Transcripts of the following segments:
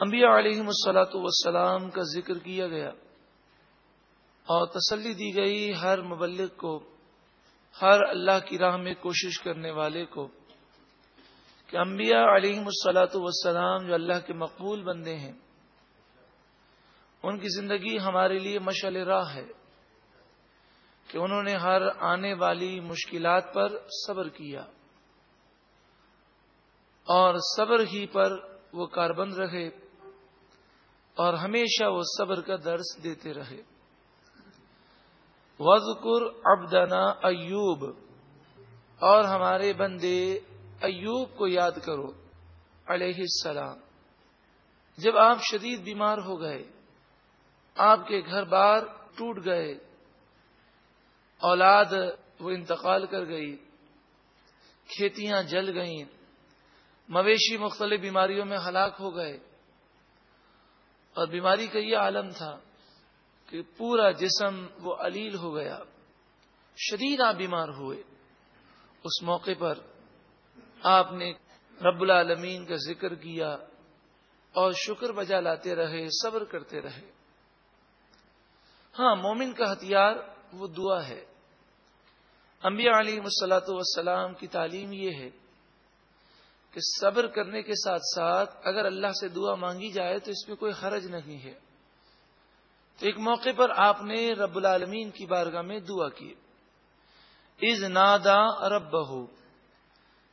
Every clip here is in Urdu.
انبیاء علیہ مسلاۃ وسلام کا ذکر کیا گیا اور تسلی دی گئی ہر مبلک کو، ہر اللہ کی راہ میں کوشش کرنے والے کو کہ انبیاء علیہ مسلاۃ وسلام جو اللہ کے مقبول بندے ہیں، ان کی زندگی ہمارے لیے مشعل راہ ہے کہ انہوں نے ہر آنے والی مشکلات پر صبر کیا اور صبر ہی پر وہ کاربند رہے۔ اور ہمیشہ وہ صبر کا درس دیتے رہے۔ وزقر ابدنا ایوب اور ہمارے بندے ایوب کو یاد کرو، علیہ السلام۔ جب آپ شدید بیمار ہو گئے، آپ کے گھر بار ٹوٹ گئے، اولاد وہ انتقال کر گئی، کھیتیاں جل گئیں، مویشی مختلف بیماریوں میں ہلاک ہو گئے۔ اور بیماری کا یہ عالم تھا کہ پورا جسم وہ علیل ہو گیا، شدید آپ بیمار ہوئے۔ اس موقع پر آپ نے رب العالمین کا ذکر کیا اور شکر بجا لاتے رہے، صبر کرتے رہے۔ ہاں مومن کا ہتھیار وہ دعا ہے۔ انبیاء علی مسلاۃ والسلام کی تعلیم یہ ہے کہ صبر کرنے کے ساتھ ساتھ اگر اللہ سے دعا مانگی جائے تو اس میں کوئی حرج نہیں ہے۔ تو ایک موقع پر آپ نے رب العالمین کی بارگاہ میں دعا کی۔ از نادا رب بہو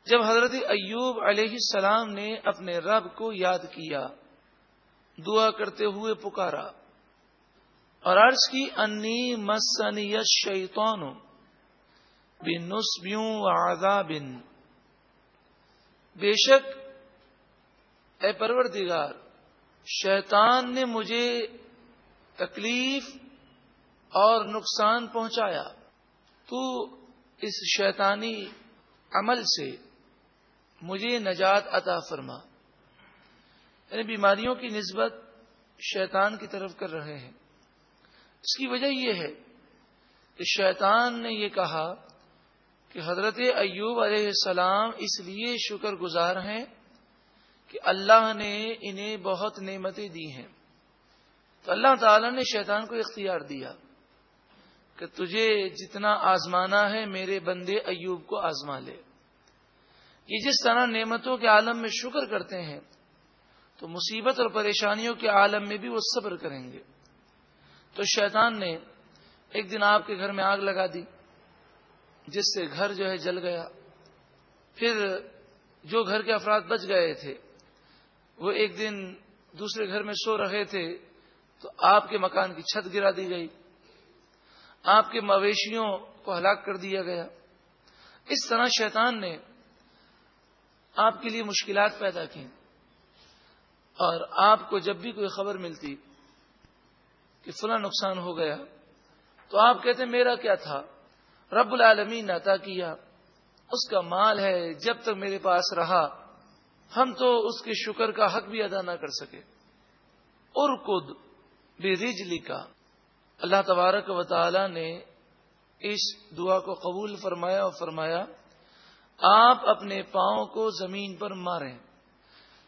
جب حضرت ایوب علیہ السلام نے اپنے رب کو یاد کیا، دعا کرتے ہوئے پکارا اور عرض کی، انی مسنی شیتون بن نسبیوں آگا بن بے شک، اے پروردگار، شیطان نے مجھے تکلیف اور نقصان پہنچایا۔ تو اس شیطانی عمل سے مجھے نجات عطا فرما۔ یعنی بیماریوں کی نسبت شیطان کی طرف کر رہے ہیں۔ اس کی وجہ یہ ہے کہ شیطان نے یہ کہا کہ حضرت ایوب علیہ السلام اس لیے شکر گزار ہیں کہ اللہ نے انہیں بہت نعمتیں دی ہیں۔ تو اللہ تعالی نے شیطان کو اختیار دیا کہ تجھے جتنا آزمانا ہے میرے بندے ایوب کو آزما لے۔ یہ جس طرح نعمتوں کے عالم میں شکر کرتے ہیں، تو مصیبت اور پریشانیوں کے عالم میں بھی وہ صبر کریں گے۔ تو شیطان نے ایک دن آپ کے گھر میں آگ لگا دی۔ جس سے گھر جو ہے جل گیا۔ پھر جو گھر کے افراد بچ گئے تھے، وہ ایک دن دوسرے گھر میں سو رہے تھے، تو آپ کے مکان کی چھت گرا دی گئی۔ آپ کے مویشیوں کو ہلاک کر دیا گیا۔ اس طرح شیطان نے آپ کے لیے مشکلات پیدا کی اور آپ کو جب بھی کوئی خبر ملتی کہ فلاں نقصان ہو گیا، تو آپ کہتے میرا کیا تھا؟ رب العالمین نے عطا کیا۔ اس کا مال ہے، جب تک میرے پاس رہا، ہم تو اس کے شکر کا حق بھی ادا نہ کر سکے۔ ارکد بے رجلی کا اللہ تبارک و تعالی نے اس دعا کو قبول فرمایا اور فرمایا، آپ اپنے پاؤں کو زمین پر ماریں۔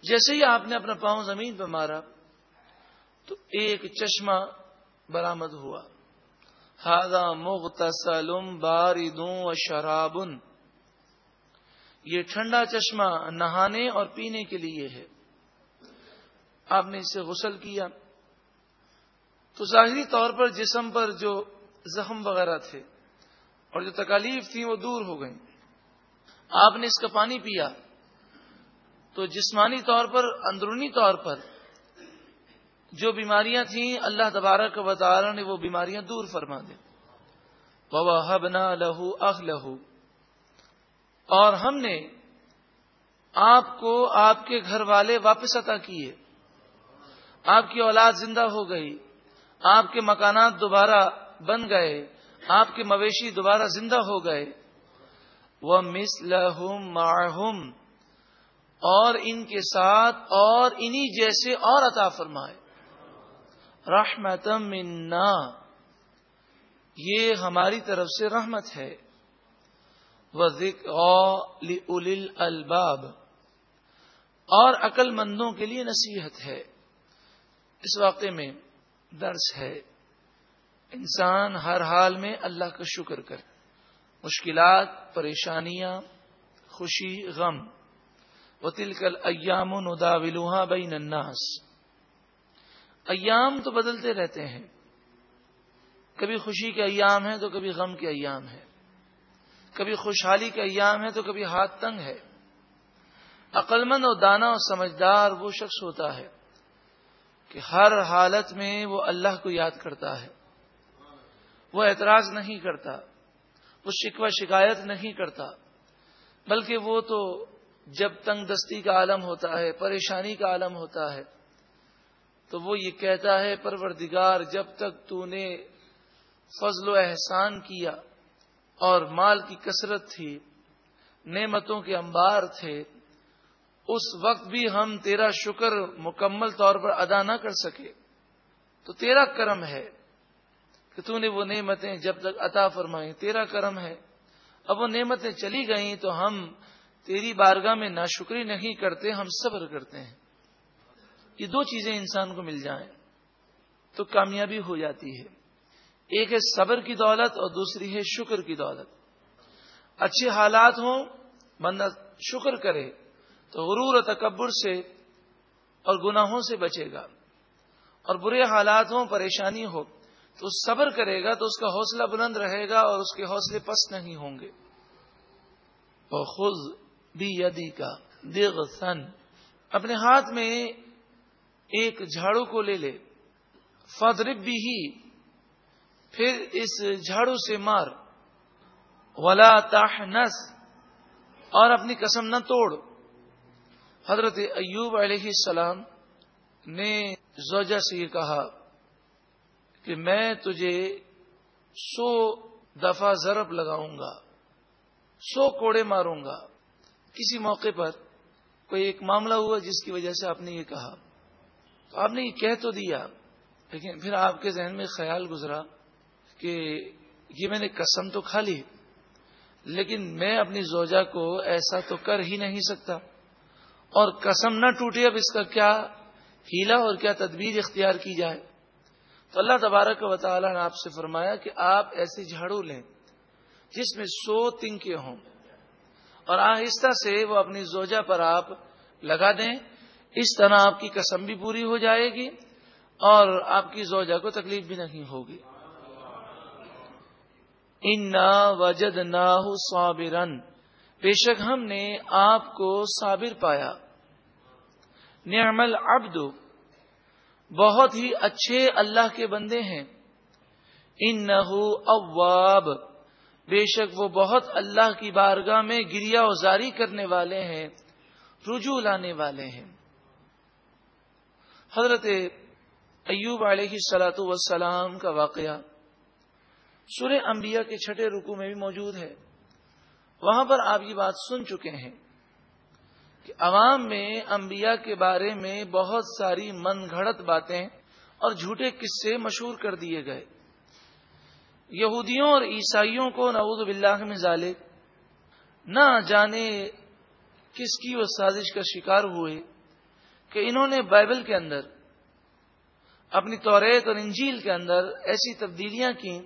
جیسے ہی آپ نے اپنا پاؤں زمین پر مارا، تو ایک چشمہ برامد ہوا۔ ہادا مغتسلم باردوں و شرابن یہ ٹھنڈا چشمہ نہانے اور پینے کے لیے ہے. آپ نے اسے غسل کیا. تو ظاہری طور پر جسم پر جو زخم وغیرہ تھے اور جو تکالیف تھیں وہ دور ہو گئیں. آپ نے اس کا پانی پیا. تو جسمانی طور پر، اندرونی طور پر جو بیماریاں تھیں، اللہ تبارک و تعالی نے وہ بیماریاں دور فرما دیں۔ بابا ہبنا لہو اخ لہو اور ہم نے آپ کو آپ کے گھر والے واپس عطا کیے۔ آپ کی اولاد زندہ ہو گئی۔ آپ کے مکانات دوبارہ بن گئے۔ آپ کے مویشی دوبارہ زندہ ہو گئے۔ وہ مس لہم اور ان کے ساتھ اور انہی جیسے اور عطا فرمائے۔ رحمت منا۔ یہ ہماری طرف سے رحمت ہے۔ الباب اور عقل مندوں کے لیے نصیحت ہے۔ اس واقعے میں درس ہے۔ انسان ہر حال میں اللہ کا شکر کر۔ مشکلات، پریشانیاں، خوشی، غم۔ و تلکل ایام و ندا بین الناس۔ ایام تو بدلتے رہتے ہیں۔ کبھی خوشی کے ایام ہیں تو کبھی غم کے ایام ہیں۔ کبھی خوشحالی کے ایام ہے تو کبھی ہاتھ تنگ ہے۔ عقلمند اور دانا اور سمجھدار وہ شخص ہوتا ہے کہ ہر حالت میں وہ اللہ کو یاد کرتا ہے۔ وہ اعتراض نہیں کرتا، وہ شکوہ شکایت نہیں کرتا، بلکہ وہ تو جب تنگ دستی کا عالم ہوتا ہے، پریشانی کا عالم ہوتا ہے تو وہ یہ کہتا ہے، پروردگار، جب تک تو نے فضل و احسان کیا اور مال کی کثرت تھی، نعمتوں کے انبار تھے، اس وقت بھی ہم تیرا شکر مکمل طور پر ادا نہ کر سکے۔ تو تیرا کرم ہے کہ تو نے وہ نعمتیں جب تک عطا فرمائی تیرا کرم ہے۔ اب وہ نعمتیں چلی گئیں تو ہم تیری بارگاہ میں ناشکری نہیں کرتے، ہم صبر کرتے ہیں۔ یہ دو چیزیں انسان کو مل جائیں تو کامیابی ہو جاتی ہے۔ ایک ہے صبر کی دولت اور دوسری ہے شکر کی دولت۔ اچھے حالات ہوں، بندہ شکر کرے تو غرور و تکبر سے اور گناہوں سے بچے گا۔ اور برے حالات ہوں، پریشانی ہو، تو صبر کرے گا تو اس کا حوصلہ بلند رہے گا اور اس کے حوصلے پست نہیں ہوں گے۔ خود بھی یدی کا دیغ سن اپنے ہاتھ میں ایک جھاڑو کو لے لے۔ فدرب بھی ہی پھر اس جھاڑو سے مار۔ ولا تاح نس اور اپنی قسم نہ توڑ۔ حضرت ایوب علیہ السلام نے زوجہ سے یہ کہا کہ میں تجھے سو دفعہ ضرب لگاؤں گا سو کوڑے ماروں گا۔ کسی موقع پر کوئی ایک معاملہ ہوا جس کی وجہ سے آپ نے یہ کہا۔ آپ نے یہ کہہ تو دیا، لیکن پھر آپ کے ذہن میں خیال گزرا کہ یہ میں نے قسم تو کھا لی، لیکن میں اپنی زوجہ کو ایسا تو کر ہی نہیں سکتا۔ اور قسم نہ ٹوٹے اب اس کا کیا ہیلا اور کیا تدبیر اختیار کی جائے۔ تو اللہ تبارک و تعالیٰ نے آپ سے فرمایا کہ آپ ایسے جھاڑو لیں جس میں سو تنکے ہوں اور آہستہ سے وہ اپنی زوجہ پر آپ لگا دیں۔ اس طرح آپ کی قسم بھی پوری ہو جائے گی اور آپ کی زوجہ کو تکلیف بھی نہیں ہوگی۔ ان وجد نہ صابرن بے شک ہم نے آپ کو صابر پایا۔ نعمل العبد۔ بہت ہی اچھے اللہ کے بندے ہیں۔ ان اواب۔ بے شک وہ بہت اللہ کی بارگاہ میں گریا ازاری کرنے والے ہیں، رجوع لانے والے ہیں۔ حضرت ایوب علیہ سلاۃ وسلام کا واقعہ سورہ انبیاء کے چھٹے رکو میں بھی موجود ہے۔ وہاں پر آپ یہ بات سن چکے ہیں کہ عوام میں انبیاء کے بارے میں بہت ساری من گھڑت باتیں اور جھوٹے قصے مشہور کر دیے گئے۔ یہودیوں اور عیسائیوں کو نعوذ باللہ میں ظالب نہ جانے کس کی وہ سازش کا شکار ہوئے۔ کہ انہوں نے بائبل کے اندر، اپنی توریت اور انجیل کے اندر ایسی تبدیلیاں کی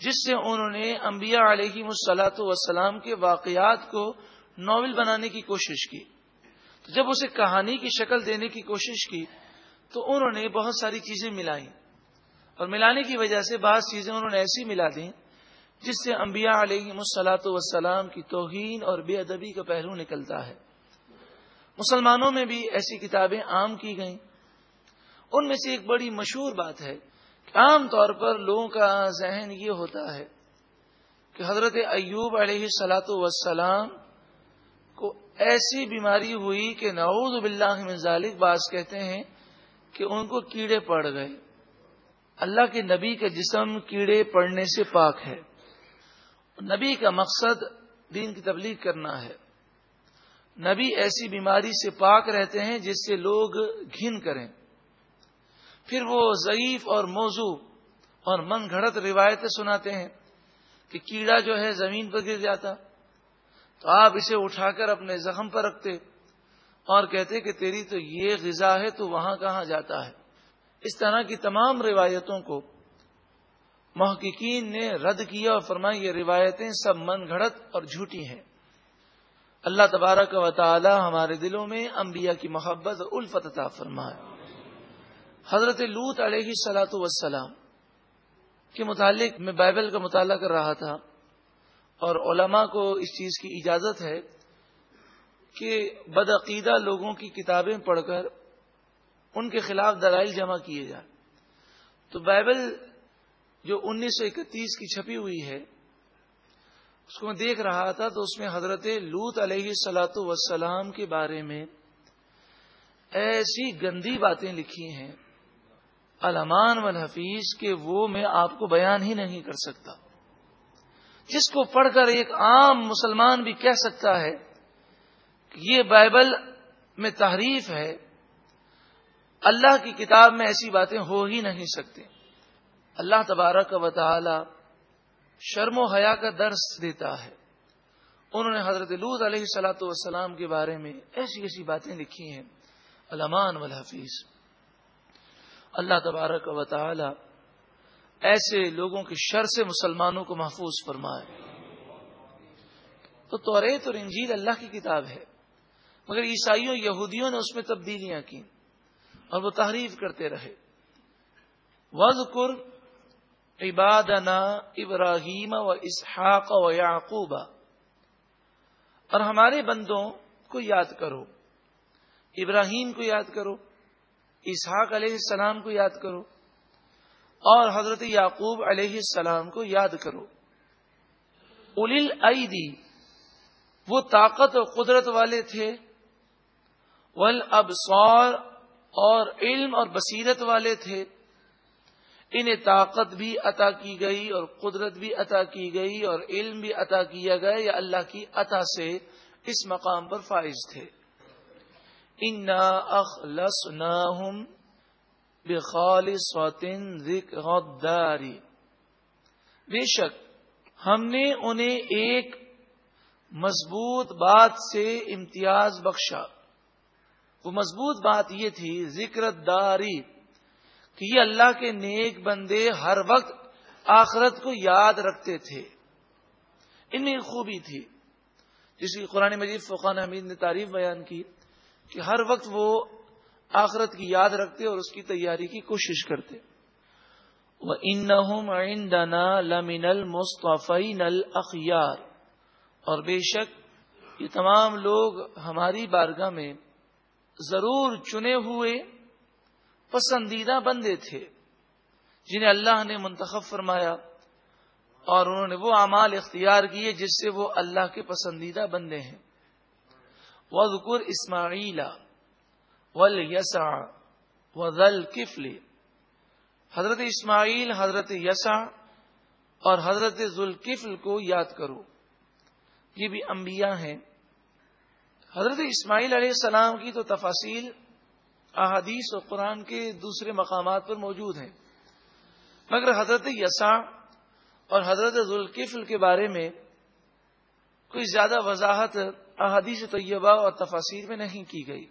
جس سے انہوں نے انبیاء علیہ مسلاط وسلام کے واقعات کو ناول بنانے کی کوشش کی۔ تو جب اسے کہانی کی شکل دینے کی کوشش کی، تو انہوں نے بہت ساری چیزیں ملائی اور ملانے کی وجہ سے بعض چیزیں انہوں نے ایسی ملا دیں، جس سے انبیاء علیہ مسلاط وسلام کی توہین اور بے ادبی کا پہلو نکلتا ہے۔ مسلمانوں میں بھی ایسی کتابیں عام کی گئیں۔ ان میں سے ایک بڑی مشہور بات ہے کہ عام طور پر لوگوں کا ذہن یہ ہوتا ہے کہ حضرت ایوب علیہ سلاۃ وسلام کو ایسی بیماری ہوئی کہ نعوذ باللہ من ذالک باز کہتے ہیں کہ ان کو کیڑے پڑ گئے۔ اللہ کے نبی کا جسم کیڑے پڑنے سے پاک ہے۔ نبی کا مقصد دین کی تبلیغ کرنا ہے۔ نبی ایسی بیماری سے پاک رہتے ہیں جس سے لوگ گھن کریں۔ پھر وہ ضعیف اور موضوع اور من گھڑت روایتیں سناتے ہیں کہ کیڑا جو ہے زمین پر گر جاتا، تو آپ اسے اٹھا کر اپنے زخم پر رکھتے اور کہتے کہ تیری تو یہ غذا ہے، تو وہاں کہاں جاتا ہے؟ اس طرح کی تمام روایتوں کو محققین نے رد کیا اور فرمائی یہ روایتیں سب من گھڑت اور جھوٹی ہیں۔ اللہ تبارک و تعالی ہمارے دلوں میں انبیاء کی محبت اور الفت عطا فرمائے۔ حضرت لوت علیہ سلاۃ وسلام کے متعلق میں بائبل کا مطالعہ کر رہا تھا اور علماء کو اس چیز کی اجازت ہے کہ بدعقیدہ لوگوں کی کتابیں پڑھ کر ان کے خلاف دلائل جمع کیے جائیں۔ تو بائبل جو انیس سو اکتیس کی چھپی ہوئی ہے اس کو میں دیکھ رہا تھا تو اس میں حضرت لوت علیہ سلاۃ وسلام کے بارے میں ایسی گندی باتیں لکھی ہیں علمان والحفیظ کے وہ میں آپ کو بیان ہی نہیں کر سکتا۔ جس کو پڑھ کر ایک عام مسلمان بھی کہہ سکتا ہے کہ یہ بائبل میں تحریف ہے، اللہ کی کتاب میں ایسی باتیں ہو ہی نہیں سکتی۔ اللہ تبارک و تعالی شرم و حیا کا درس دیتا ہے۔ انہوں نے حضرت لود علیہ سلاۃ والسلام کے بارے میں ایسی ایسی باتیں لکھی ہیں۔ علمان والحفیظ۔ اللہ تبارک و تعالی ایسے لوگوں کے شر سے مسلمانوں کو محفوظ فرمائے۔ تو توریت اور انجیل اللہ کی کتاب ہے۔ مگر عیسائیوں، یہودیوں نے اس میں تبدیلیاں کی اور وہ تحریف کرتے رہے۔ وز عبادنا ابراہیم و اسحاق و یعقوبہ اور ہمارے بندوں کو یاد کرو۔ ابراہیم کو یاد کرو۔ اسحاق علیہ السلام کو یاد کرو۔ اور حضرت یعقوب علیہ السلام کو یاد کرو۔ الیل ایدی وہ طاقت و قدرت والے تھے۔ ول ابسور اور علم اور بصیرت والے تھے۔ انہیں طاقت بھی عطا کی گئی اور قدرت بھی عطا کی گئی اور علم بھی عطا کیا گیا یا اللہ کی عطا سے اس مقام پر فائز تھے۔ انا اخلص غداری بے شک ہم نے انہیں ایک مضبوط بات سے امتیاز بخشا۔ وہ مضبوط بات یہ تھی، ذکر داری کہ یہ اللہ کے نیک بندے ہر وقت آخرت کو یاد رکھتے تھے۔ ان میں خوبی تھی۔ جس کی قرآن مجید فقان حمید نے تعریف بیان کی کہ ہر وقت وہ آخرت کی یاد رکھتے اور اس کی تیاری کی کوشش کرتے۔ وہ ان دنا لمن المصطفین اور بے شک یہ تمام لوگ ہماری بارگاہ میں ضرور چنے ہوئے پسندیدہ بندے تھے، جنہیں اللہ نے منتخب فرمایا اور انہوں نے وہ اعمال اختیار کیے جس سے وہ اللہ کے پسندیدہ بندے ہیں۔ وزقر اسماعیل ول یسا وزل کفلی حضرت اسماعیل، حضرت یسا اور حضرت ذوالکفل کو یاد کرو، یہ بھی انبیاء ہیں۔ حضرت اسماعیل علیہ السلام کی تو تفاصیل احادیث و قرآن کے دوسرے مقامات پر موجود ہیں۔ مگر حضرت یسا اور حضرت ذوالکفل کے بارے میں کوئی زیادہ وضاحت احادیث طیبہ اور تفاصیر میں نہیں کی گئی۔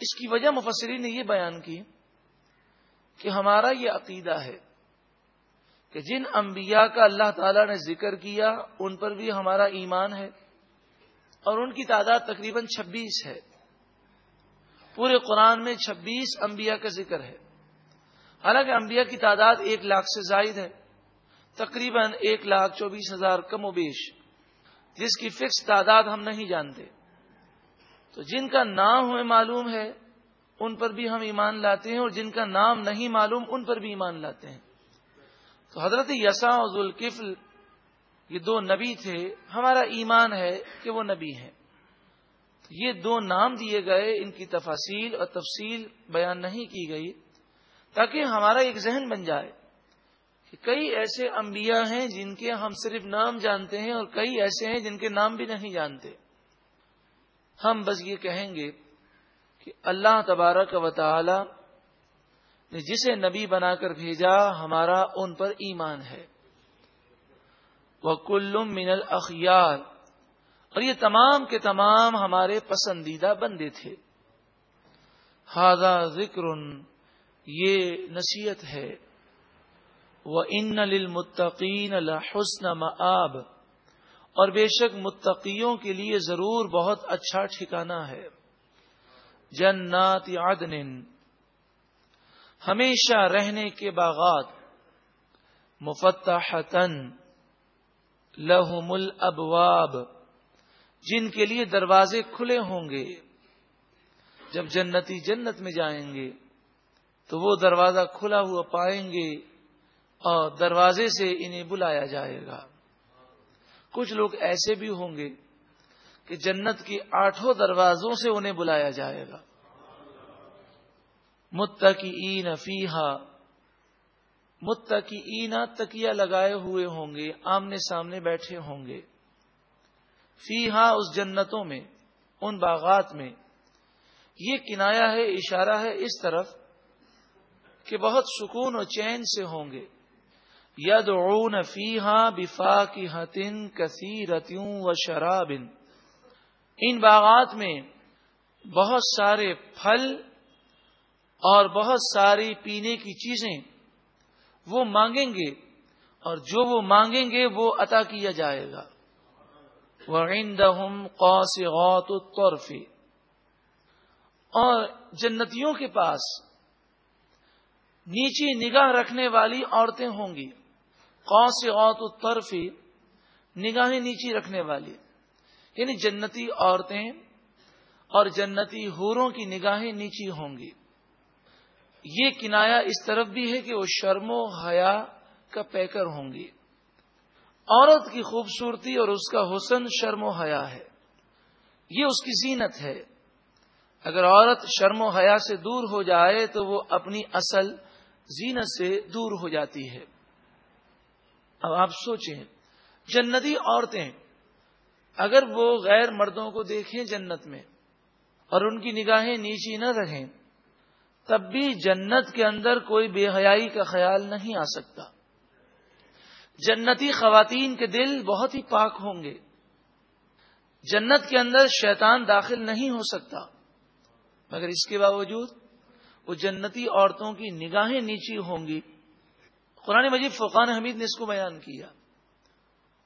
اس کی وجہ مفسرین نے یہ بیان کی کہ ہمارا یہ عقیدہ ہے کہ جن انبیاء کا اللہ تعالی نے ذکر کیا، ان پر بھی ہمارا ایمان ہے اور ان کی تعداد تقریباً چھبیس ہے۔ پورے قرآن میں چھبیس انبیاء کا ذکر ہے۔ حالانکہ انبیاء کی تعداد ایک لاکھ سے زائد ہے۔ تقریباً ایک لاکھ چوبیس ہزار کم و بیش۔ جس کی فکس تعداد ہم نہیں جانتے۔ تو جن کا نام ہمیں معلوم ہے، ان پر بھی ہم ایمان لاتے ہیں اور جن کا نام نہیں معلوم، ان پر بھی ایمان لاتے ہیں۔ تو حضرت یسا اور ذوالکفل یہ دو نبی تھے۔ ہمارا ایمان ہے کہ وہ نبی ہیں۔ یہ دو نام دیے گئے، ان کی تفاصیل اور تفصیل بیان نہیں کی گئی، تاکہ ہمارا ایک ذہن بن جائے کہ کئی ایسے انبیاء ہیں جن کے ہم صرف نام جانتے ہیں اور کئی ایسے ہیں جن کے نام بھی نہیں جانتے۔ ہم بس یہ کہیں گے کہ اللہ تبارک و تعالی نے جسے نبی بنا کر بھیجا، ہمارا ان پر ایمان ہے۔ وہ کلم من الخیار اور یہ تمام کے تمام ہمارے پسندیدہ بندے تھے۔ ہاضا ذکر، یہ نصیحت ہے۔ وہ ان للمتقین الحسن مآب۔ اور بے شک متقیوں کے لیے ضرور بہت اچھا ٹھکانہ ہے۔ جنات عدن۔ ہمیشہ رہنے کے باغات۔ مفتحتن لہم الابواب جن کے لیے دروازے کھلے ہوں گے۔ جب جنتی جنت میں جائیں گے، تو وہ دروازہ کھلا ہوا پائیں گے اور دروازے سے انہیں بلایا جائے گا۔ کچھ لوگ ایسے بھی ہوں گے کہ جنت کی آٹھوں دروازوں سے انہیں بلایا جائے گا۔ متقی فیحا متقی تکیا لگائے ہوئے ہوں گے، آمنے سامنے بیٹھے ہوں گے۔ فیحا اس جنتوں میں، ان باغات میں۔ یہ کنایا ہے، اشارہ ہے اس طرف کہ بہت سکون و چین سے ہوں گے۔ ید اون فیحا بفا کی کثیرتوں و شرابن۔ ان باغات میں بہت سارے پھل اور بہت ساری پینے کی چیزیں وہ مانگیں گے اور جو وہ مانگیں گے وہ عطا کیا جائے گا۔ وعندهم قاصغات الطرف. اور جنتیوں کے پاس نیچی نگاہ رکھنے والی عورتیں ہوں گی. قاصغات الطرف، نگاہیں نیچی رکھنے والی. یعنی جنتی عورتیں اور جنتی ہوروں کی نگاہیں نیچی ہوں گی. یہ کنایا اس طرف بھی ہے کہ وہ شرم و حیا کا پیکر ہوں گی. عورت کی خوبصورتی اور اس کا حسن شرم و حیا ہے۔ یہ اس کی زینت ہے۔ اگر عورت شرم و حیا سے دور ہو جائے تو وہ اپنی اصل زینت سے دور ہو جاتی ہے۔ اب آپ سوچیں، جنتی عورتیں اگر وہ غیر مردوں کو دیکھیں جنت میں اور ان کی نگاہیں نیچی نہ رہیں، تب بھی جنت کے اندر کوئی بے حیائی کا خیال نہیں آ سکتا۔ جنتی خواتین کے دل بہت ہی پاک ہوں گے۔ جنت کے اندر شیطان داخل نہیں ہو سکتا۔ مگر اس کے باوجود وہ جنتی عورتوں کی نگاہیں نیچی ہوں گی۔ قرآن مجید فقان حمید نے اس کو بیان کیا۔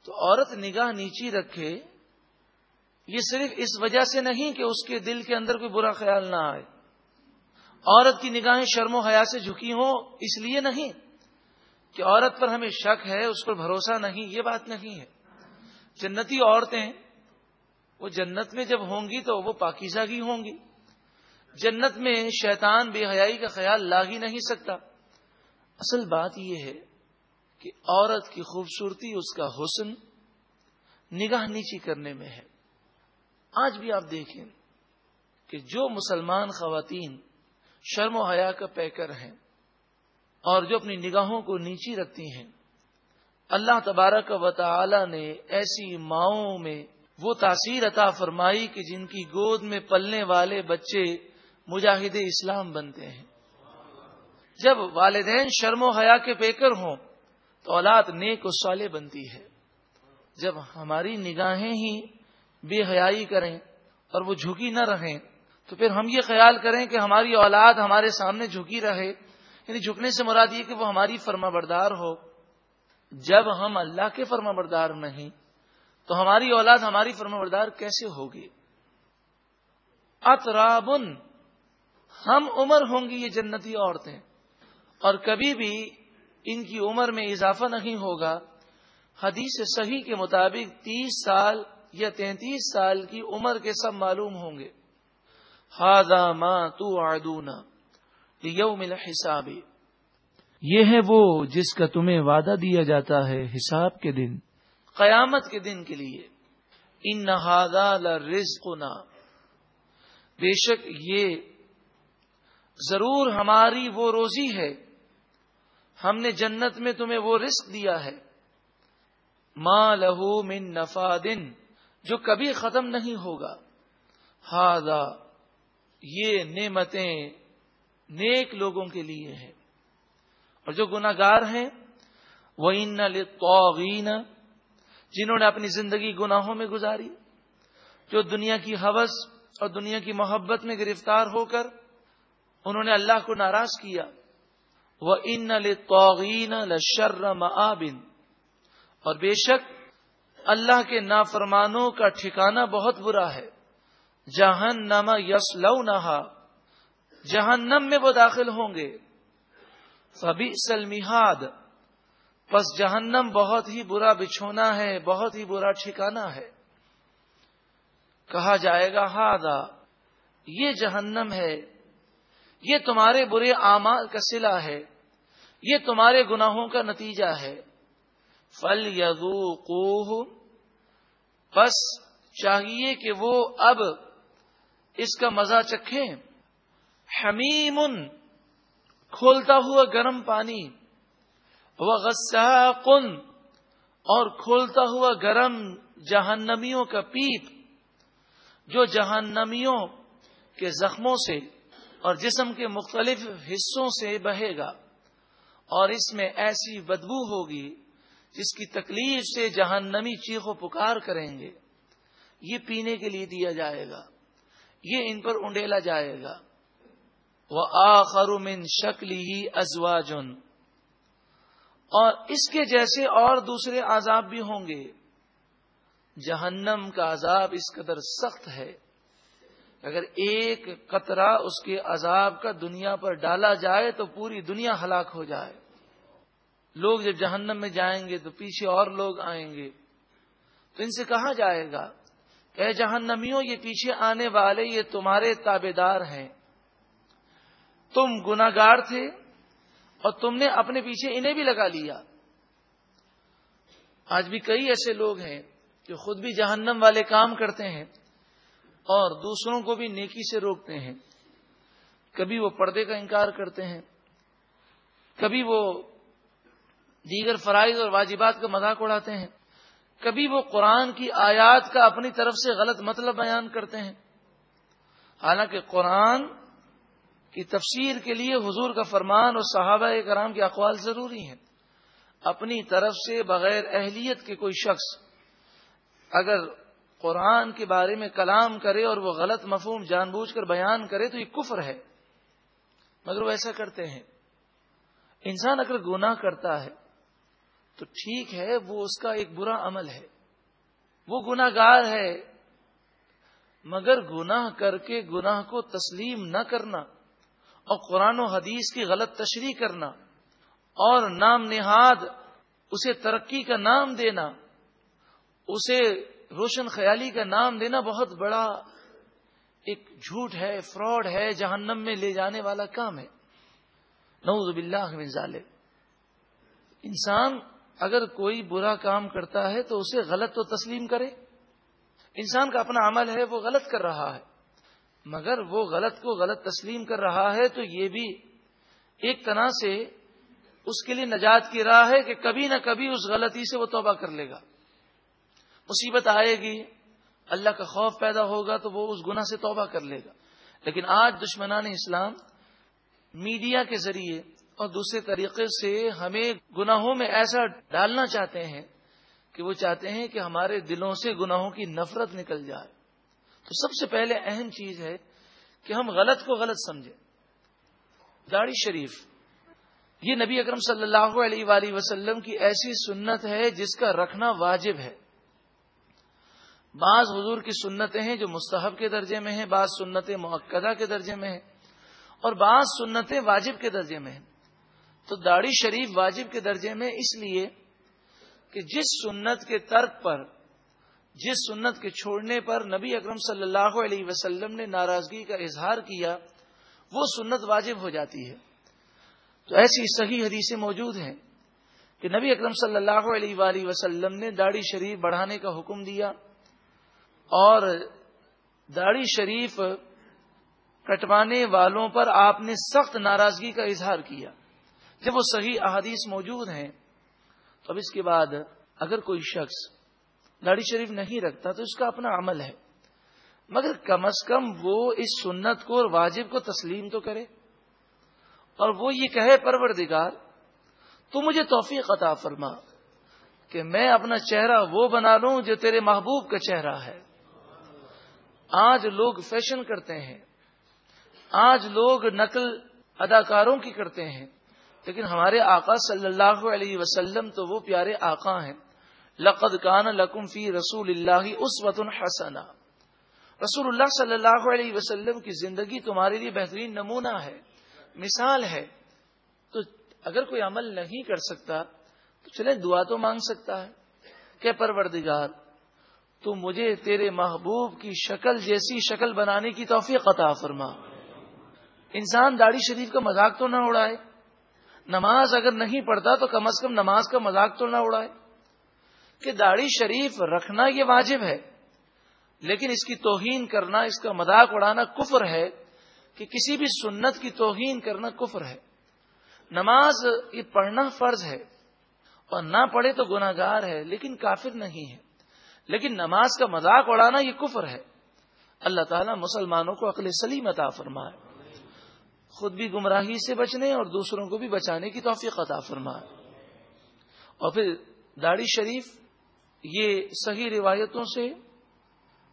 تو عورت نگاہ نیچی رکھے، یہ صرف اس وجہ سے نہیں کہ اس کے دل کے اندر کوئی برا خیال نہ آئے۔ عورت کی نگاہیں شرم و حیا سے جھکی ہوں، اس لیے نہیں۔ کہ عورت پر ہمیں شک ہے، اس پر بھروسہ نہیں، یہ بات نہیں ہے۔ جنتی عورتیں، وہ جنت میں جب ہوں گی تو وہ پاکیزہ کی ہوں گی۔ جنت میں شیطان بے حیائی کا خیال لا ہی نہیں سکتا۔ اصل بات یہ ہے کہ عورت کی خوبصورتی، اس کا حسن نگاہ نیچی کرنے میں ہے۔ آج بھی آپ دیکھیں کہ جو مسلمان خواتین شرم و حیا کا پیکر ہیں اور جو اپنی نگاہوں کو نیچی رکھتی ہیں۔ اللہ تبارک و تعالی نے ایسی ماؤں میں وہ تاثیر عطا فرمائی کہ جن کی گود میں پلنے والے بچے مجاہد اسلام بنتے ہیں۔ جب والدین شرم و حیا کے پیکر ہوں تو اولاد نیک و صالح بنتی ہے۔ جب ہماری نگاہیں ہی بے حیائی کریں اور وہ جھکی نہ رہیں تو پھر ہم یہ خیال کریں کہ ہماری اولاد ہمارے سامنے جھکی رہے یعنی جھکنے سے مراد یہ کہ وہ ہماری فرما بردار ہو۔ جب ہم اللہ کے فرما بردار نہیں، تو ہماری اولاد ہماری فرما بردار کیسے ہوگی؟ اترابن ہم عمر ہوں گی یہ جنتی عورتیں۔ اور کبھی بھی ان کی عمر میں اضافہ نہیں ہوگا۔ حدیث صحیح کے مطابق تیس سال یا تینتیس سال کی عمر کے سب معلوم ہوں گے۔ ہاضا تو آدونا یوم الحساب۔ یہ ہے وہ جس کا تمہیں وعدہ دیا جاتا ہے حساب کے دن۔ قیامت کے دن کے لیے۔ ان نہ رزق بے شک یہ ضرور ہماری وہ روزی ہے۔ ہم نے جنت میں تمہیں وہ رزق دیا ہے۔ ماں لہو من نفا دن جو کبھی ختم نہیں ہوگا۔ ہاضا یہ نعمتیں نیک لوگوں کے لیے ہیں اور جو گناگار ہیں وہ ان جنہوں نے اپنی زندگی گناہوں میں گزاری، جو دنیا کی حوث اور دنیا کی محبت میں گرفتار ہو کر انہوں نے اللہ کو ناراض کیا۔ وہ ان توغین لشرم آبن اور بے شک اللہ کے نافرمانوں کا ٹھکانہ بہت برا ہے۔ جہن نما یس لو نہا جہنم میں وہ داخل ہوں گے۔ فبی سلمیحاد پس جہنم بہت ہی برا بچھونا ہے، بہت ہی برا ٹھکانا ہے۔ کہا جائے گا ہادا یہ جہنم ہے۔ یہ تمہارے برے اعمال کا سلا ہے۔ یہ تمہارے گناہوں کا نتیجہ ہے۔ فل یزو بس چاہیے کہ وہ اب اس کا مزہ چکھیں۔ حمیم کھولتا ہوا گرم پانی وہ غصہ اور کھولتا ہوا گرم جہنمیوں کا پیپ، جو جہنمیوں کے زخموں سے اور جسم کے مختلف حصوں سے بہے گا۔ اور اس میں ایسی بدبو ہوگی جس کی تکلیف سے جہنمی چیخ و پکار کریں گے۔ یہ پینے کے لیے دیا جائے گا۔ یہ ان پر انڈیلا جائے گا۔ وہ آخر من شکل ہی ازواجن۔ اور اس کے جیسے اور دوسرے عذاب بھی ہوں گے۔ جہنم کا عذاب اس قدر سخت ہے اگر ایک قطرہ اس کے عذاب کا دنیا پر ڈالا جائے تو پوری دنیا ہلاک ہو جائے۔ لوگ جب جہنم میں جائیں گے تو پیچھے اور لوگ آئیں گے۔ تو ان سے کہا جائے گا کہ جہنمیوں، یہ پیچھے آنے والے، یہ تمہارے تابے دار ہیں۔ تم گناگار تھے اور تم نے اپنے پیچھے انہیں بھی لگا لیا۔ آج بھی کئی ایسے لوگ ہیں جو خود بھی جہنم والے کام کرتے ہیں اور دوسروں کو بھی نیکی سے روکتے ہیں۔ کبھی وہ پردے کا انکار کرتے ہیں۔ کبھی وہ دیگر فرائض اور واجبات کا مذاق اڑاتے ہیں۔ کبھی وہ قرآن کی آیات کا اپنی طرف سے غلط مطلب بیان کرتے ہیں۔ حالانکہ قرآن کی تفسیر کے لیے حضور کا فرمان اور صحابہ کرام کے اقوال ضروری ہیں۔ اپنی طرف سے بغیر اہلیت کے کوئی شخص اگر قرآن کے بارے میں کلام کرے اور وہ غلط مفہوم جان بوجھ کر بیان کرے تو یہ کفر ہے۔ مگر وہ ایسا کرتے ہیں۔ انسان اگر گناہ کرتا ہے تو ٹھیک ہے، وہ اس کا ایک برا عمل ہے۔ وہ گناگار ہے، مگر گناہ کر کے گناہ کو تسلیم نہ کرنا اور قرآن و حدیث کی غلط تشریح کرنا اور نام نہاد، اسے ترقی کا نام دینا، اسے روشن خیالی کا نام دینا بہت بڑا ایک جھوٹ ہے، فراڈ ہے، جہنم میں لے جانے والا کام ہے۔ نعوذ باللہ من ظالم انسان اگر کوئی برا کام کرتا ہے تو اسے غلط تو تسلیم کرے۔ انسان کا اپنا عمل ہے، وہ غلط کر رہا ہے۔ مگر وہ غلط کو غلط تسلیم کر رہا ہے تو یہ بھی ایک طرح سے اس کے لیے نجات کی راہ ہے کہ کبھی نہ کبھی اس غلطی سے وہ توبہ کر لے گا۔ مصیبت آئے گی، اللہ کا خوف پیدا ہوگا تو وہ اس گناہ سے توبہ کر لے گا۔ لیکن آج دشمنان اسلام میڈیا کے ذریعے اور دوسرے طریقے سے ہمیں گناہوں میں ایسا ڈالنا چاہتے ہیں کہ وہ چاہتے ہیں کہ ہمارے دلوں سے گناہوں کی نفرت نکل جائے۔ تو سب سے پہلے اہم چیز ہے کہ ہم غلط کو غلط سمجھیں۔ داڑھی شریف، یہ نبی اکرم صلی اللہ علیہ وآلہ وسلم کی ایسی سنت ہے جس کا رکھنا واجب ہے۔ بعض حضور کی سنتیں ہیں جو مستحب کے درجے میں ہیں، بعض سنتیں معقدہ کے درجے میں ہیں اور بعض سنتیں واجب کے درجے میں ہیں۔ تو داڑھی شریف واجب کے درجے میں اس لیے کہ جس سنت کے ترک پر جس سنت کے چھوڑنے پر نبی اکرم صلی اللہ علیہ وسلم نے ناراضگی کا اظہار کیا، وہ سنت واجب ہو جاتی ہے۔ تو ایسی صحیح حدیثیں موجود ہیں کہ نبی اکرم صلی اللہ علیہ وآلہ وسلم نے داڑھی شریف بڑھانے کا حکم دیا اور داڑھی شریف کٹوانے والوں پر آپ نے سخت ناراضگی کا اظہار کیا۔ جب وہ صحیح احادیث موجود ہیں، تو اب اس کے بعد اگر کوئی شخص داڑھی شریف نہیں رکھتا تو اس کا اپنا عمل ہے۔ مگر کم از کم وہ اس سنت کو اور واجب کو تسلیم تو کرے۔ اور وہ یہ کہے، پروردگار، تو مجھے توفیق عطا فرما کہ میں اپنا چہرہ وہ بنا لوں جو تیرے محبوب کا چہرہ ہے۔ آج لوگ فیشن کرتے ہیں۔ آج لوگ نقل اداکاروں کی کرتے ہیں۔ لیکن ہمارے آقا صلی اللہ علیہ وسلم تو وہ پیارے آقا ہیں۔ لقد کان لکم فی رسول اللہ اس وطن حسنا رسول اللہ صلی اللہ علیہ وسلم کی زندگی تمہارے لیے بہترین نمونہ ہے، مثال ہے۔ تو اگر کوئی عمل نہیں کر سکتا، تو چلے دعا تو مانگ سکتا ہے۔ کہ پروردگار، تو مجھے تیرے محبوب کی شکل جیسی شکل بنانے کی توفیق عطا فرما۔ انسان داڑھی شریف کا مذاق تو نہ اڑائے۔ نماز اگر نہیں پڑھتا تو کم از کم نماز کا مذاق تو نہ اڑائے۔ کہ داڑھی شریف رکھنا یہ واجب ہے، لیکن اس کی توہین کرنا، اس کا مذاق اڑانا کفر ہے کہ کسی بھی سنت کی توہین کرنا کفر ہے۔ نماز یہ پڑھنا فرض ہے اور نہ پڑھے تو گناگار ہے، لیکن کافر نہیں ہے۔ لیکن نماز کا مذاق اڑانا یہ کفر ہے۔ اللہ تعالیٰ مسلمانوں کو عقل سلیم عطا فرمائے۔ خود بھی گمراہی سے بچنے اور دوسروں کو بھی بچانے کی توفیق عطا فرمائے۔ اور پھر داڑھی شریف یہ صحیح روایتوں سے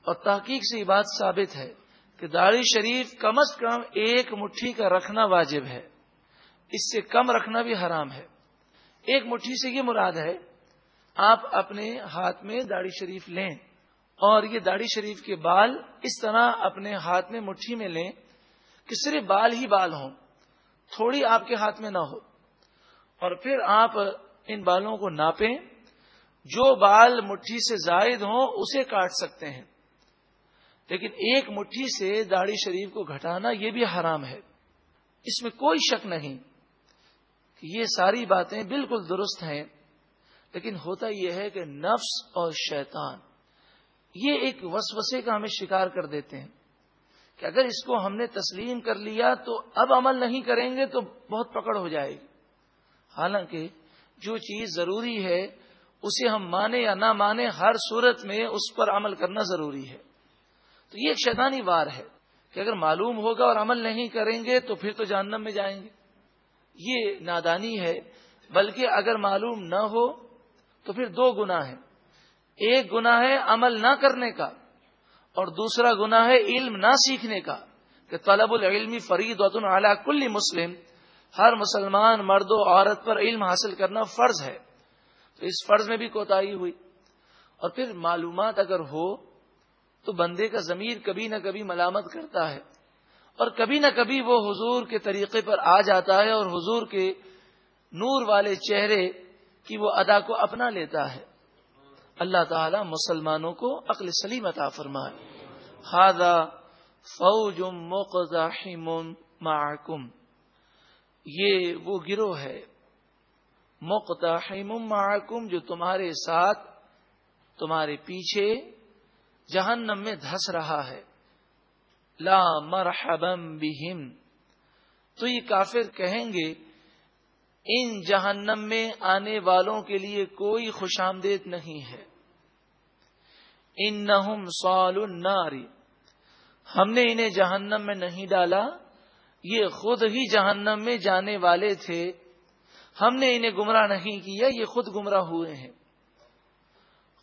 اور تحقیق سے یہ بات ثابت ہے کہ داڑھی شریف کم از کم ایک مٹھی کا رکھنا واجب ہے۔ اس سے کم رکھنا بھی حرام ہے۔ ایک مٹھی سے یہ مراد ہے، آپ اپنے ہاتھ میں داڑھی شریف لیں اور یہ داڑھی شریف کے بال اس طرح اپنے ہاتھ میں مٹھی میں لیں کہ صرف بال ہی بال ہوں، تھوڑی آپ کے ہاتھ میں نہ ہو۔ اور پھر آپ ان بالوں کو ناپیں۔ جو بال مٹھی سے زائد ہوں اسے کاٹ سکتے ہیں۔ لیکن ایک مٹھی سے داڑھی شریف کو گھٹانا یہ بھی حرام ہے۔ اس میں کوئی شک نہیں کہ یہ ساری باتیں بالکل درست ہیں، لیکن ہوتا یہ ہے کہ نفس اور شیطان یہ ایک وسوسے کا ہمیں شکار کر دیتے ہیں کہ اگر اس کو ہم نے تسلیم کر لیا تو اب عمل نہیں کریں گے تو بہت پکڑ ہو جائے گی۔ حالانکہ جو چیز ضروری ہے اسے ہم مانے یا نہ مانے، ہر صورت میں اس پر عمل کرنا ضروری ہے۔ تو یہ ایک شیطانی وار ہے کہ اگر معلوم ہوگا اور عمل نہیں کریں گے تو پھر تو جہنم میں جائیں گے۔ یہ نادانی ہے، بلکہ اگر معلوم نہ ہو تو پھر دو گنا ہے ایک گنا ہے عمل نہ کرنے کا اور دوسرا گنا ہے علم نہ سیکھنے کا کہ طلب العلمی فرید وطن اعلیٰ کل مسلم۔ ہر مسلمان مرد و عورت پر علم حاصل کرنا فرض ہے۔ تو اس فرض میں بھی کوتا ہوئی۔ اور پھر معلومات اگر ہو تو بندے کا ضمیر کبھی نہ کبھی ملامت کرتا ہے۔ اور کبھی نہ کبھی وہ حضور کے طریقے پر آ جاتا ہے اور حضور کے نور والے چہرے کی وہ ادا کو اپنا لیتا ہے۔ اللہ تعالی مسلمانوں کو عقل سلیم عطا فرمائے۔ خاضا فوج معکم۔ یہ وہ گروہ ہے مقتحم معکم، جو تمہارے ساتھ، تمہارے پیچھے جہنم میں دھس رہا ہے۔ لا مرحبم بہم۔ تو یہ کافر کہیں گے، ان جہنم میں آنے والوں کے لیے کوئی خوش آمدید نہیں ہے۔ ان نہ ہم نے انہیں جہنم میں نہیں ڈالا، یہ خود ہی جہنم میں جانے والے تھے۔ ہم نے انہیں گمراہ نہیں کیا، یہ خود گمراہ ہوئے ہیں۔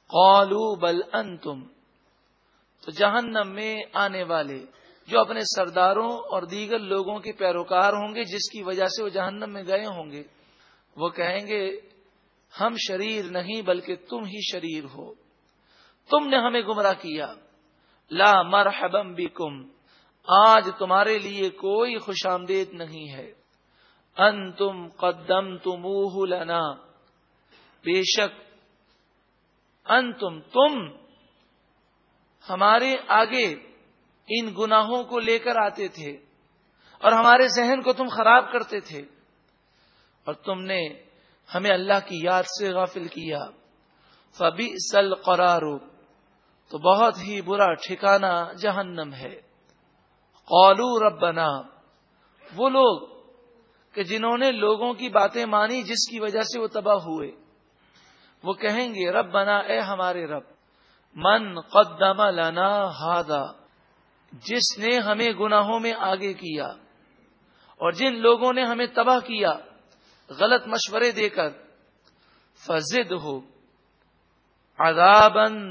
قالو بل انتم، تو جہنم میں آنے والے جو اپنے سرداروں اور دیگر لوگوں کے پیروکار ہوں گے، جس کی وجہ سے وہ جہنم میں گئے ہوں گے، وہ کہیں گے، ہم شریر نہیں بلکہ تم ہی شریر ہو۔ تم نے ہمیں گمراہ کیا۔ لا مرحبم بکم، آج تمہارے لیے کوئی خوش آمدید نہیں ہے۔ ان تم قدم تم لنا. بے شک ان تم تم ہمارے آگے ان گناہوں کو لے کر آتے تھے اور ہمارے ذہن کو تم خراب کرتے تھے اور تم نے ہمیں اللہ کی یاد سے غافل کیا۔ فبی سل قرارو تو بہت ہی برا ٹھکانہ جہنم ہے۔ قولو ربنا، وہ لوگ کہ جنہوں نے لوگوں کی باتیں مانی جس کی وجہ سے وہ تباہ ہوئے۔ وہ کہیں گے رب بنا اے ہمارے رب، من قدم لنا ہادا جس نے ہمیں گناہوں میں آگے کیا اور جن لوگوں نے ہمیں تباہ کیا، غلط مشورے دے کر فضد ہو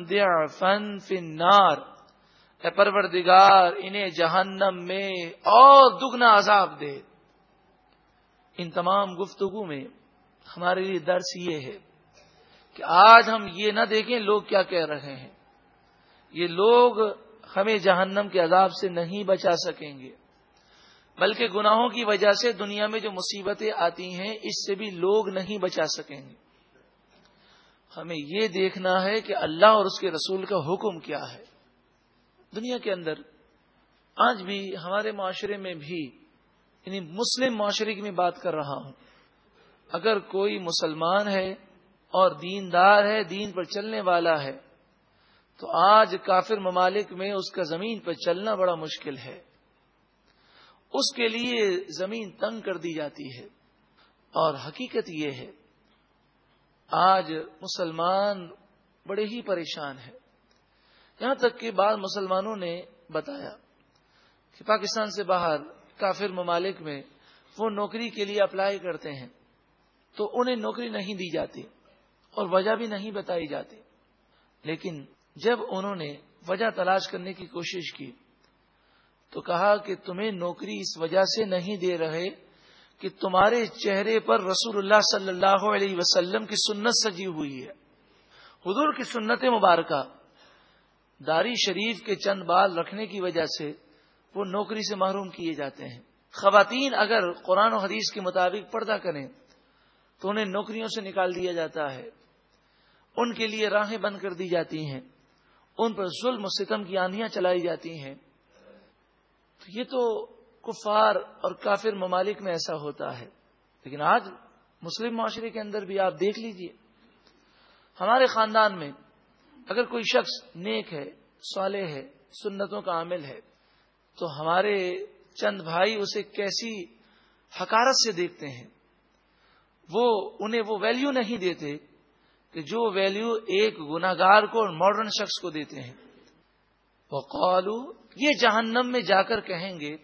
ضعفن فی النار۔ اے پروردگار، انہیں جہنم میں اور دگنا عذاب دے۔ ان تمام گفتگو میں ہمارے لیے درس یہ ہے کہ آج ہم یہ نہ دیکھیں لوگ کیا کہہ رہے ہیں۔ یہ لوگ ہمیں جہنم کے عذاب سے نہیں بچا سکیں گے، بلکہ گناہوں کی وجہ سے دنیا میں جو مصیبتیں آتی ہیں، اس سے بھی لوگ نہیں بچا سکیں گے۔ ہمیں یہ دیکھنا ہے کہ اللہ اور اس کے رسول کا حکم کیا ہے۔ دنیا کے اندر آج بھی ہمارے معاشرے میں بھی یعنی مسلم معاشرے کی میں بات کر رہا ہوں۔ اگر کوئی مسلمان ہے اور دیندار ہے، دین پر چلنے والا ہے، تو آج کافر ممالک میں اس کا زمین پر چلنا بڑا مشکل ہے۔ اس کے لیے زمین تنگ کر دی جاتی ہے۔ اور حقیقت یہ ہے، آج مسلمان بڑے ہی پریشان ہے یہاں تک کہ بعض مسلمانوں نے بتایا کہ پاکستان سے باہر کافر ممالک میں وہ نوکری کے لیے اپلائی کرتے ہیں تو انہیں نوکری نہیں دی جاتی اور وجہ بھی نہیں بتائی جاتی۔ لیکن جب انہوں نے وجہ تلاش کرنے کی کوشش کی تو کہا کہ تمہیں نوکری اس وجہ سے نہیں دے رہے کہ تمہارے چہرے پر رسول اللہ صلی اللہ علیہ وسلم کی سنت سجی ہوئی ہے۔ حضور کی سنت مبارکہ، داری شریف کے چند بال رکھنے کی وجہ سے وہ نوکری سے محروم کیے جاتے ہیں۔ خواتین اگر قرآن و حدیث کے مطابق پردہ کریں، تو انہیں نوکریوں سے نکال دیا جاتا ہے۔ ان کے لیے راہیں بند کر دی جاتی ہیں۔ ان پر ظلم و ستم کی آندیاں چلائی جاتی ہیں۔ تو یہ تو کفار اور کافر ممالک میں ایسا ہوتا ہے۔ لیکن آج مسلم معاشرے کے اندر بھی آپ دیکھ لیجیے۔ ہمارے خاندان میں اگر کوئی شخص نیک ہے، صالح ہے، سنتوں کا عامل ہے تو ہمارے چند بھائی اسے کیسی حکارت سے دیکھتے ہیں؟ وہ انہیں وہ ویلیو نہیں دیتے کہ جو ویلیو ایک گناگار کو اور ماڈرن شخص کو دیتے ہیں۔ وہ قالو یہ جہنم میں جا کر کہیں گے،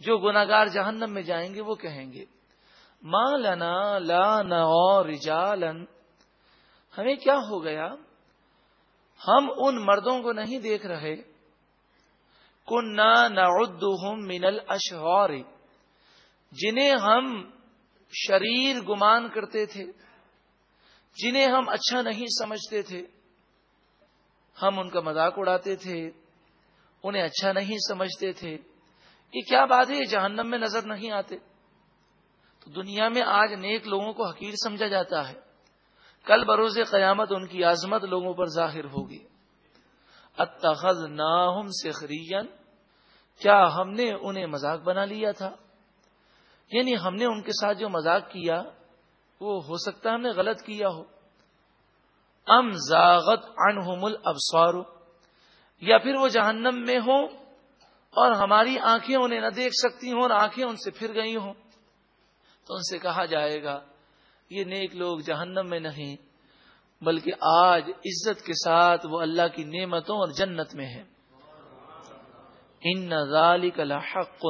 جو گناگار جہنم میں جائیں گے، وہ کہیں گے ماں لنا لا رجالن ہمیں کیا ہو گیا؟ ہم ان مردوں کو نہیں دیکھ رہے کن نہ من اشور جنہیں ہم شریر گمان کرتے تھے، جنہیں ہم اچھا نہیں سمجھتے تھے، ہم ان کا مذاق اڑاتے تھے، انہیں اچھا نہیں سمجھتے تھے۔ یہ کیا بات ہے؟ یہ جہنم میں نظر نہیں آتے۔ تو دنیا میں آج نیک لوگوں کو حقیر سمجھا جاتا ہے۔ کل بروز قیامت ان کی عظمت لوگوں پر ظاہر ہوگی۔ اتخذ ناہم کیا ہم نے انہیں مذاق بنا لیا تھا؟ یعنی ہم نے ان کے ساتھ جو مذاق کیا، وہ ہو سکتا ہے ہم نے غلط کیا ہو۔ ام زاغت عنہم الابصار، یا پھر وہ جہنم میں ہوں اور ہماری آنکھیں انہیں نہ دیکھ سکتی ہوں اور آنکھیں ان سے پھر گئی ہوں۔ تو ان سے کہا جائے گا، یہ نیک لوگ جہنم میں نہیں بلکہ آج عزت کے ساتھ وہ اللہ کی نعمتوں اور جنت میں ہے۔ ان ذالک لحق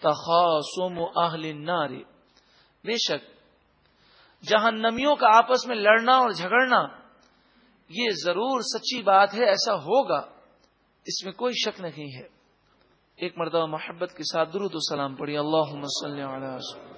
تخاصم اہل النار۔ بے شک، جہنمیوں کا آپس میں لڑنا اور جھگڑنا، یہ ضرور سچی بات ہے، ایسا ہوگا۔ اس میں کوئی شک نہیں ہے۔ ایک مرتبہ محبت کے ساتھ درود و سلام پڑھی۔ اللہ